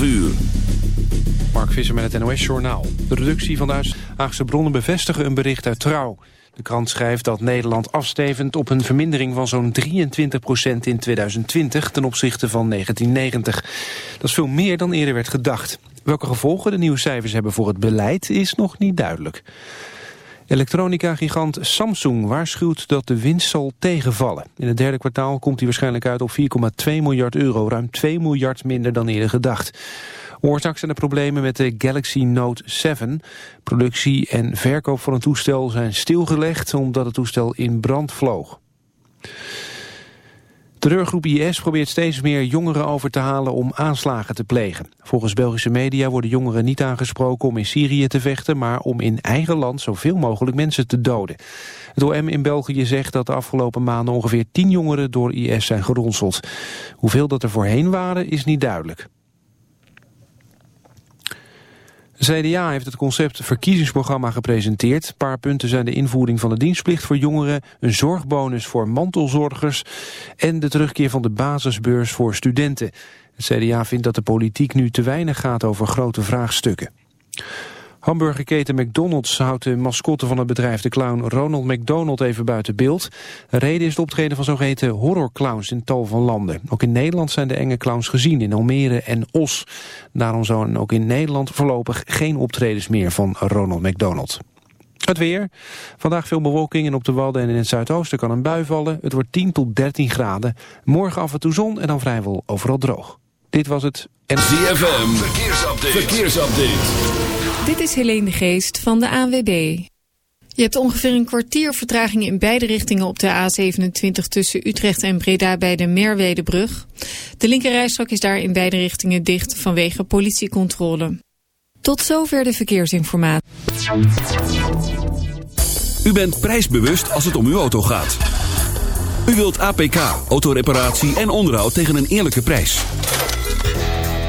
12 uur. Mark Visser met het NOS-journaal. De reductie van de Haagse bronnen bevestigen een bericht uit Trouw. De krant schrijft dat Nederland afstevend op een vermindering van zo'n 23% in 2020 ten opzichte van 1990. Dat is veel meer dan eerder werd gedacht. Welke gevolgen de nieuwe cijfers hebben voor het beleid is nog niet duidelijk. Elektronica-gigant Samsung waarschuwt dat de winst zal tegenvallen. In het derde kwartaal komt hij waarschijnlijk uit op 4,2 miljard euro, ruim 2 miljard minder dan eerder gedacht. Oorzaak zijn de problemen met de Galaxy Note 7. Productie en verkoop van het toestel zijn stilgelegd omdat het toestel in brand vloog. Terreurgroep IS probeert steeds meer jongeren over te halen om aanslagen te plegen. Volgens Belgische media worden jongeren niet aangesproken om in Syrië te vechten... maar om in eigen land zoveel mogelijk mensen te doden. Het OM in België zegt dat de afgelopen maanden ongeveer tien jongeren door IS zijn geronseld. Hoeveel dat er voorheen waren is niet duidelijk. CDA heeft het concept verkiezingsprogramma gepresenteerd. Een paar punten zijn de invoering van de dienstplicht voor jongeren... een zorgbonus voor mantelzorgers... en de terugkeer van de basisbeurs voor studenten. Het CDA vindt dat de politiek nu te weinig gaat over grote vraagstukken. Hamburgerketen McDonald's houdt de mascotte van het bedrijf de clown Ronald McDonald even buiten beeld. De reden is het optreden van zogeheten horrorclowns in tal van landen. Ook in Nederland zijn de enge clowns gezien in Almere en Os. Daarom zouden ook in Nederland voorlopig geen optredens meer van Ronald McDonald. Het weer. Vandaag veel bewolking en op de Wadden en in het zuidoosten kan een bui vallen. Het wordt 10 tot 13 graden. Morgen af en toe zon en dan vrijwel overal droog. Dit was het. En... ZFM. Verkeersupdate. Verkeersupdate. Dit is Helene de Geest van de ANWB. Je hebt ongeveer een kwartier vertraging in beide richtingen op de A27 tussen Utrecht en Breda bij de Merwedebrug. De linkerrijstrook is daar in beide richtingen dicht vanwege politiecontrole. Tot zover de verkeersinformatie. U bent prijsbewust als het om uw auto gaat. U wilt APK, autoreparatie en onderhoud tegen een eerlijke prijs.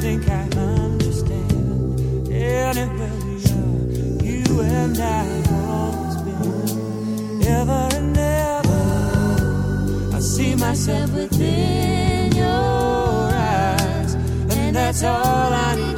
think I understand. You and I have always been. Ever and ever, I see myself within your eyes, and that's all I need.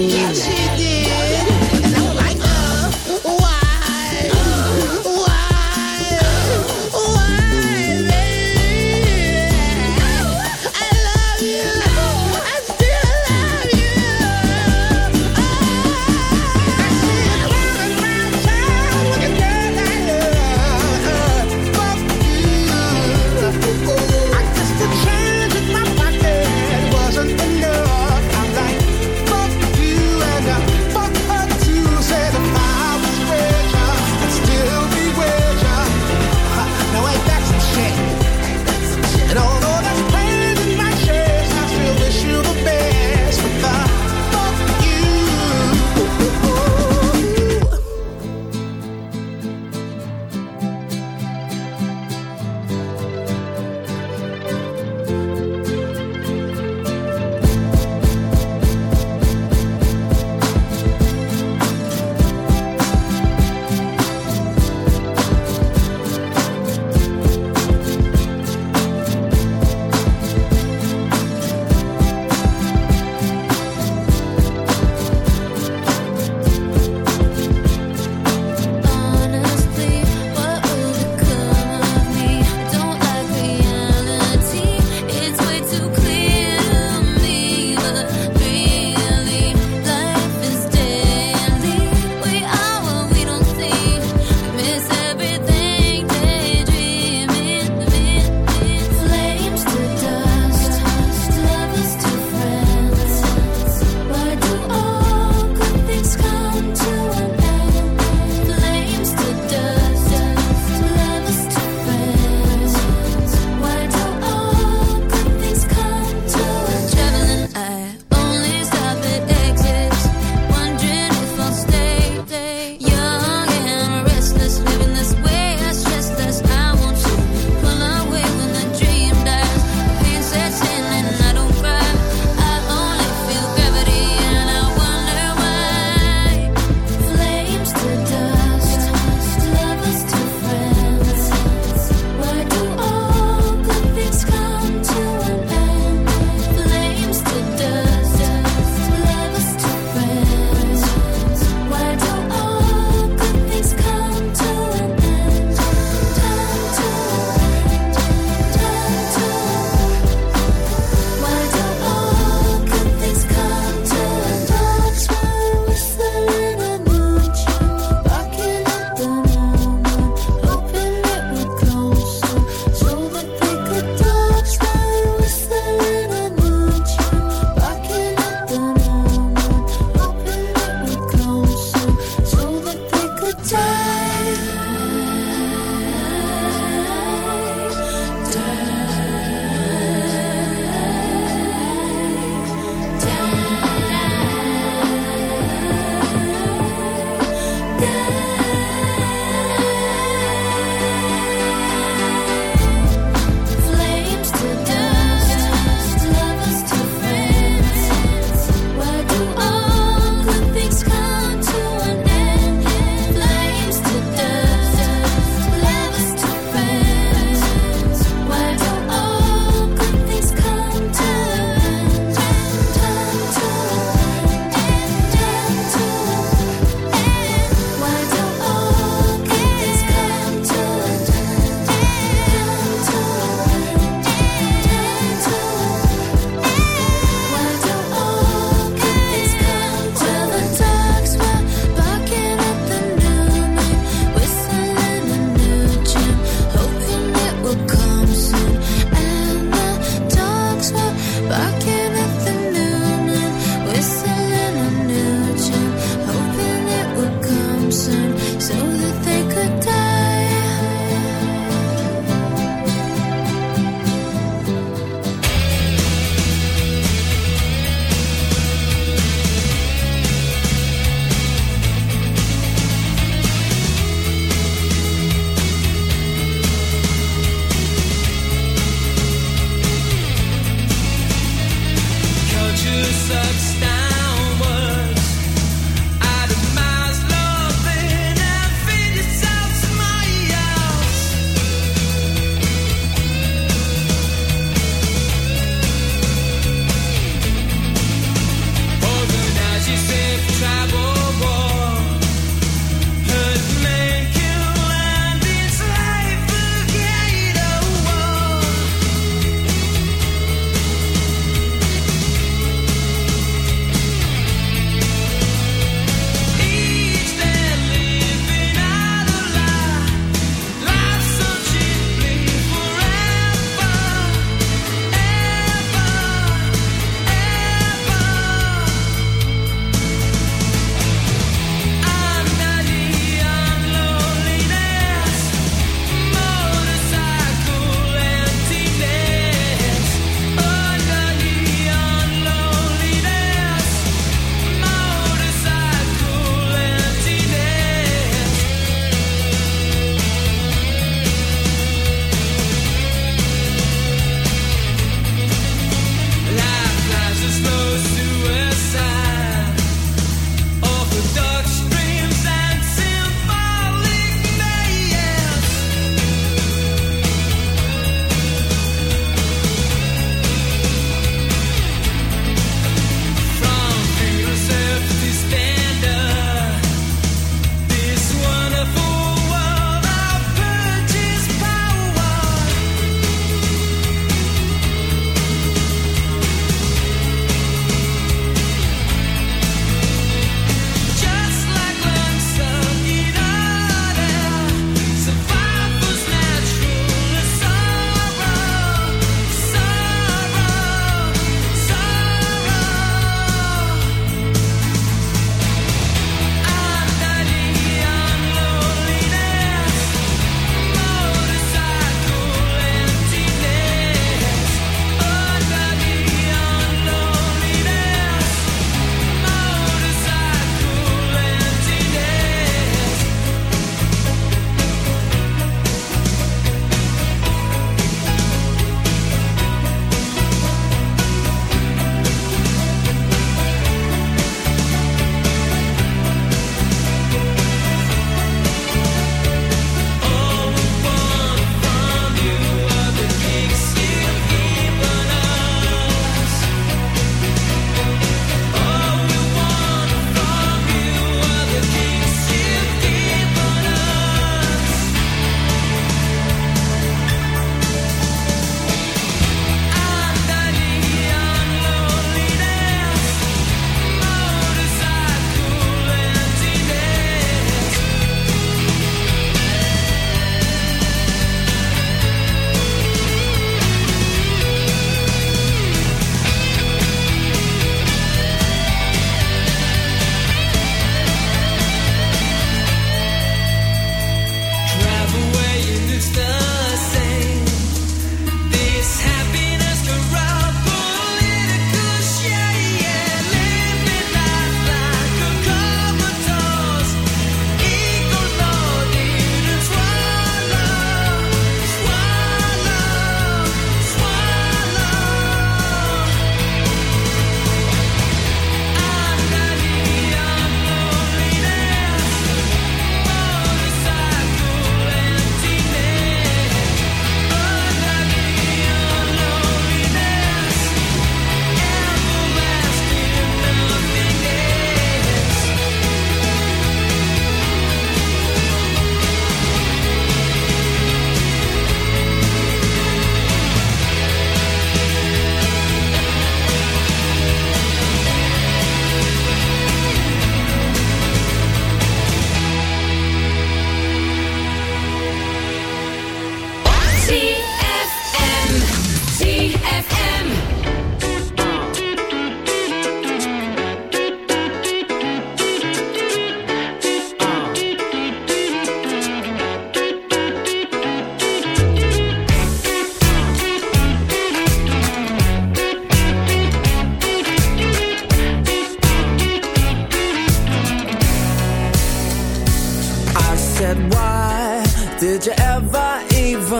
Yeah.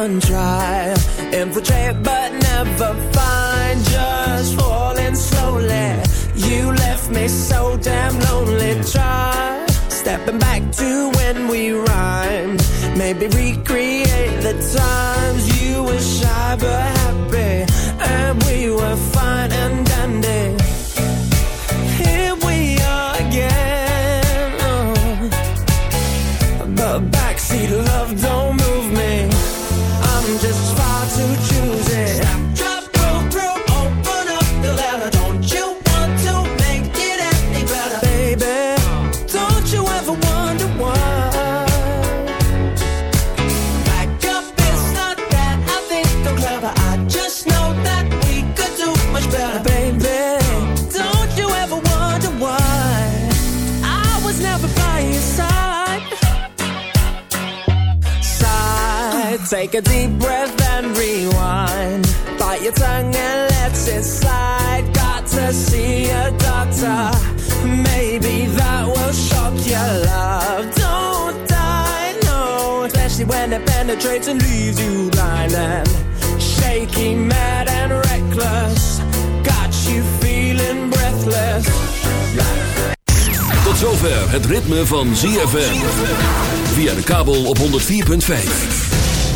Even try? Infiltrate but never find, just falling slowly. You left me so damn lonely. Try stepping back to when we rhymed. Maybe Take a deep breath and rewind. Bite your tongue and let it slide. Got to see a doctor. Maybe that will shock your love. Don't die, no. Especially when it penetrates and leaves you blind shaky, mad and reckless. Got you feeling breathless. Tot zover het ritme van ZFM. Via de kabel op 104.5.